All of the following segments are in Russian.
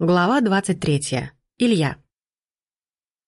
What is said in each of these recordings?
Глава 23. Илья.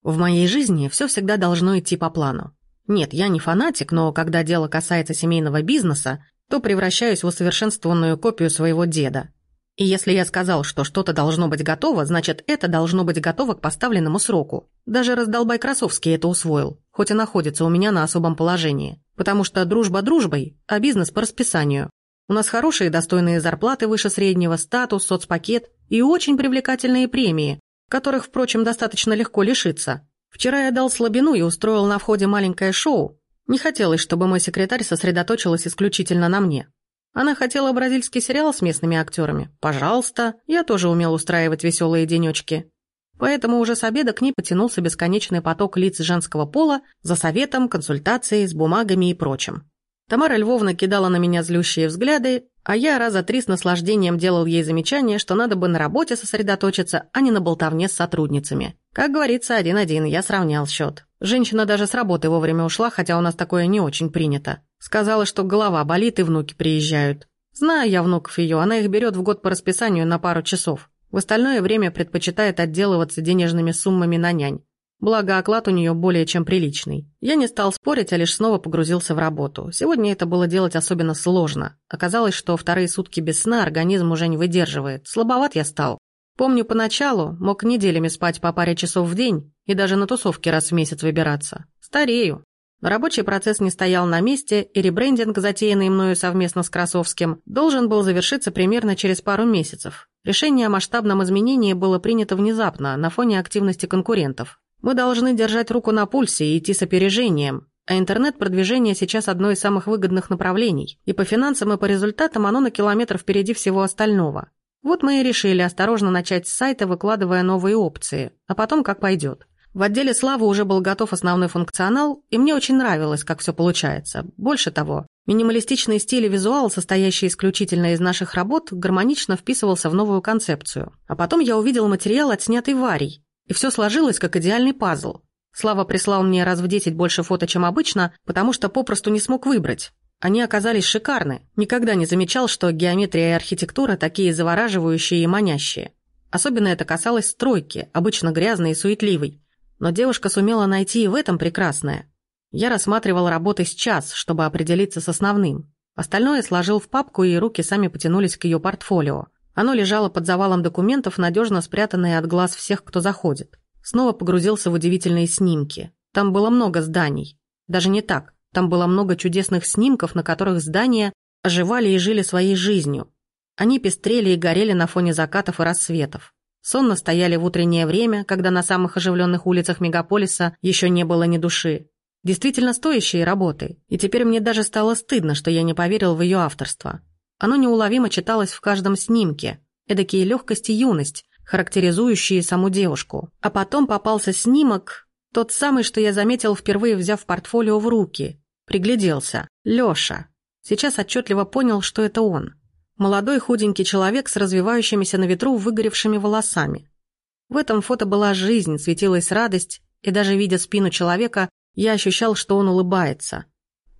В моей жизни все всегда должно идти по плану. Нет, я не фанатик, но когда дело касается семейного бизнеса, то превращаюсь в усовершенствованную копию своего деда. И если я сказал, что что-то должно быть готово, значит, это должно быть готово к поставленному сроку. Даже раздолбай Красовский это усвоил, хоть и находится у меня на особом положении. Потому что дружба дружбой, а бизнес по расписанию. У нас хорошие достойные зарплаты выше среднего, статус, соцпакет и очень привлекательные премии, которых, впрочем, достаточно легко лишиться. Вчера я дал слабину и устроил на входе маленькое шоу. Не хотелось, чтобы мой секретарь сосредоточилась исключительно на мне. Она хотела бразильский сериал с местными актерами. Пожалуйста, я тоже умел устраивать веселые денечки. Поэтому уже с обеда к ней потянулся бесконечный поток лиц женского пола за советом, консультацией, с бумагами и прочим. Тамара Львовна кидала на меня злющие взгляды, а я раза три с наслаждением делал ей замечание, что надо бы на работе сосредоточиться, а не на болтовне с сотрудницами. Как говорится, один-один, я сравнял счет. Женщина даже с работы вовремя ушла, хотя у нас такое не очень принято. Сказала, что голова болит и внуки приезжают. Знаю я внуков ее, она их берет в год по расписанию на пару часов. В остальное время предпочитает отделываться денежными суммами на нянь. Благо, оклад у нее более чем приличный. Я не стал спорить, а лишь снова погрузился в работу. Сегодня это было делать особенно сложно. Оказалось, что вторые сутки без сна организм уже не выдерживает. Слабоват я стал. Помню, поначалу мог неделями спать по паре часов в день и даже на тусовки раз в месяц выбираться. Старею. Рабочий процесс не стоял на месте, и ребрендинг, затеянный мною совместно с Красовским, должен был завершиться примерно через пару месяцев. Решение о масштабном изменении было принято внезапно, на фоне активности конкурентов. Мы должны держать руку на пульсе и идти с опережением, а интернет-продвижение сейчас одно из самых выгодных направлений, и по финансам, и по результатам оно на километр впереди всего остального. Вот мы и решили осторожно начать с сайта, выкладывая новые опции, а потом как пойдет. В отделе «Слава» уже был готов основной функционал, и мне очень нравилось, как все получается. Больше того, минималистичный стиль и визуал, состоящий исключительно из наших работ, гармонично вписывался в новую концепцию. А потом я увидел материал, отснятый Варей, и все сложилось как идеальный пазл. Слава прислал мне раз в десять больше фото, чем обычно, потому что попросту не смог выбрать. Они оказались шикарны. Никогда не замечал, что геометрия и архитектура такие завораживающие и манящие. Особенно это касалось стройки, обычно грязной и суетливой. Но девушка сумела найти и в этом прекрасное. Я рассматривал работы сейчас, чтобы определиться с основным. Остальное сложил в папку, и руки сами потянулись к ее портфолио. Оно лежало под завалом документов, надежно спрятанное от глаз всех, кто заходит. Снова погрузился в удивительные снимки. Там было много зданий. Даже не так. Там было много чудесных снимков, на которых здания оживали и жили своей жизнью. Они пестрели и горели на фоне закатов и рассветов. Сонно стояли в утреннее время, когда на самых оживленных улицах мегаполиса еще не было ни души. Действительно стоящие работы, и теперь мне даже стало стыдно, что я не поверил в ее авторство. Оно неуловимо читалось в каждом снимке. Эдакие легкость и юность, характеризующие саму девушку. А потом попался снимок, тот самый, что я заметил, впервые взяв портфолио в руки. Пригляделся. Лёша. Сейчас отчетливо понял, что это он. Молодой худенький человек с развивающимися на ветру выгоревшими волосами. В этом фото была жизнь, светилась радость, и даже видя спину человека, я ощущал, что он улыбается.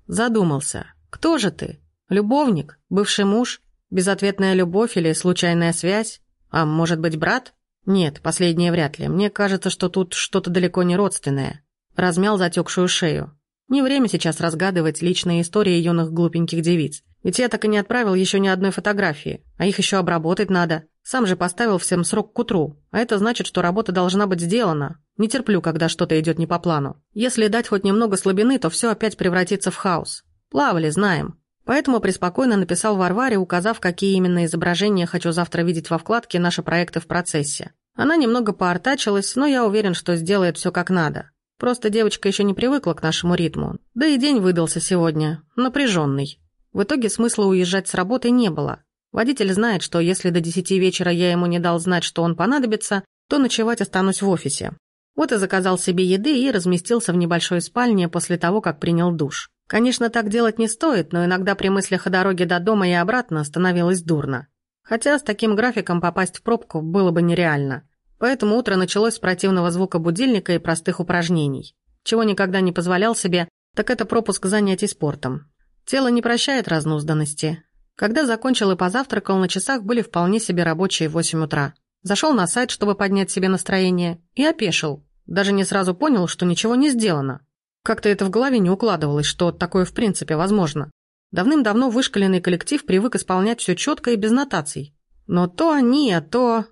Задумался. «Кто же ты?» Любовник? Бывший муж? Безответная любовь или случайная связь? А может быть, брат? Нет, последнее вряд ли. Мне кажется, что тут что-то далеко не родственное. Размял затекшую шею. Не время сейчас разгадывать личные истории юных глупеньких девиц. Ведь я так и не отправил еще ни одной фотографии, а их еще обработать надо. Сам же поставил всем срок к утру, а это значит, что работа должна быть сделана. Не терплю, когда что-то идет не по плану. Если дать хоть немного слабины, то все опять превратится в хаос. Плавали, знаем. Поэтому преспокойно написал Варваре, указав, какие именно изображения хочу завтра видеть во вкладке «Наши проекты в процессе». Она немного поортачилась, но я уверен, что сделает все как надо. Просто девочка еще не привыкла к нашему ритму. Да и день выдался сегодня. Напряженный. В итоге смысла уезжать с работы не было. Водитель знает, что если до десяти вечера я ему не дал знать, что он понадобится, то ночевать останусь в офисе. Вот и заказал себе еды и разместился в небольшой спальне после того, как принял душ. Конечно, так делать не стоит, но иногда при мыслях о дороге до дома и обратно становилось дурно. Хотя с таким графиком попасть в пробку было бы нереально. Поэтому утро началось с противного звука будильника и простых упражнений. Чего никогда не позволял себе, так это пропуск занятий спортом. Тело не прощает разнузданности. Когда закончил и позавтракал, на часах были вполне себе рабочие 8 утра. Зашел на сайт, чтобы поднять себе настроение, и опешил. Даже не сразу понял, что ничего не сделано. Как-то это в голове не укладывалось, что такое в принципе возможно. Давным-давно вышкаленный коллектив привык исполнять все четко и без нотаций. Но то они, а то...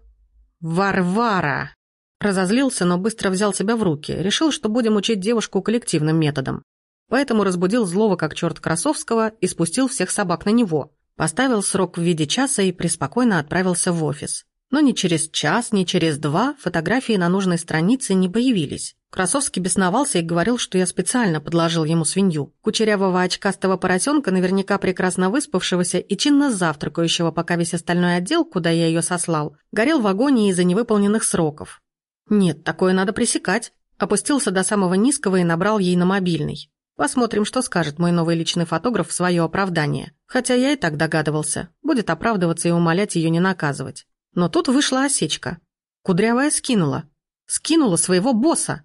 Варвара! Разозлился, но быстро взял себя в руки. Решил, что будем учить девушку коллективным методом. Поэтому разбудил злого как черт Красовского и спустил всех собак на него. Поставил срок в виде часа и преспокойно отправился в офис. Но ни через час, ни через два фотографии на нужной странице не появились. Красовский бесновался и говорил, что я специально подложил ему свинью. Кучерявого очкастого поросенка, наверняка прекрасно выспавшегося и чинно завтракающего, пока весь остальной отдел, куда я ее сослал, горел в агонии из-за невыполненных сроков. Нет, такое надо пресекать. Опустился до самого низкого и набрал ей на мобильный. Посмотрим, что скажет мой новый личный фотограф в свое оправдание. Хотя я и так догадывался. Будет оправдываться и умолять ее не наказывать. Но тут вышла осечка. Кудрявая скинула. Скинула своего босса.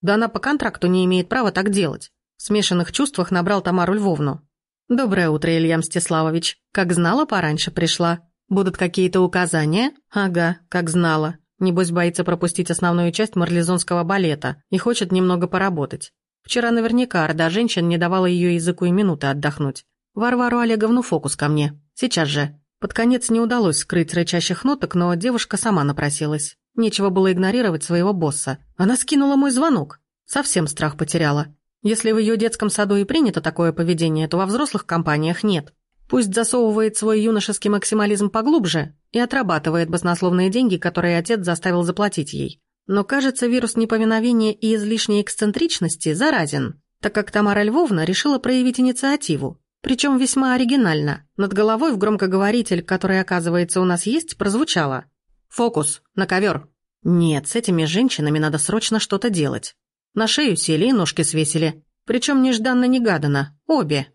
Да она по контракту не имеет права так делать. В смешанных чувствах набрал Тамару Львовну. «Доброе утро, Илья Мстиславович. Как знала, пораньше пришла. Будут какие-то указания?» «Ага, как знала. Небось, боится пропустить основную часть марлезонского балета и хочет немного поработать. Вчера наверняка орда женщин не давала ее языку и минуты отдохнуть. Варвару Олеговну фокус ко мне. Сейчас же. Под конец не удалось скрыть рычащих ноток, но девушка сама напросилась. Нечего было игнорировать своего босса. Она скинула мой звонок. Совсем страх потеряла. Если в ее детском саду и принято такое поведение, то во взрослых компаниях нет. Пусть засовывает свой юношеский максимализм поглубже и отрабатывает баснословные деньги, которые отец заставил заплатить ей. Но, кажется, вирус неповиновения и излишней эксцентричности заразен, так как Тамара Львовна решила проявить инициативу. Причем весьма оригинально. Над головой в громкоговоритель, который, оказывается, у нас есть, прозвучало. «Фокус! На ковер!» Нет, с этими женщинами надо срочно что-то делать. На шею сели ножки свесили. Причем нежданно-негаданно. Обе.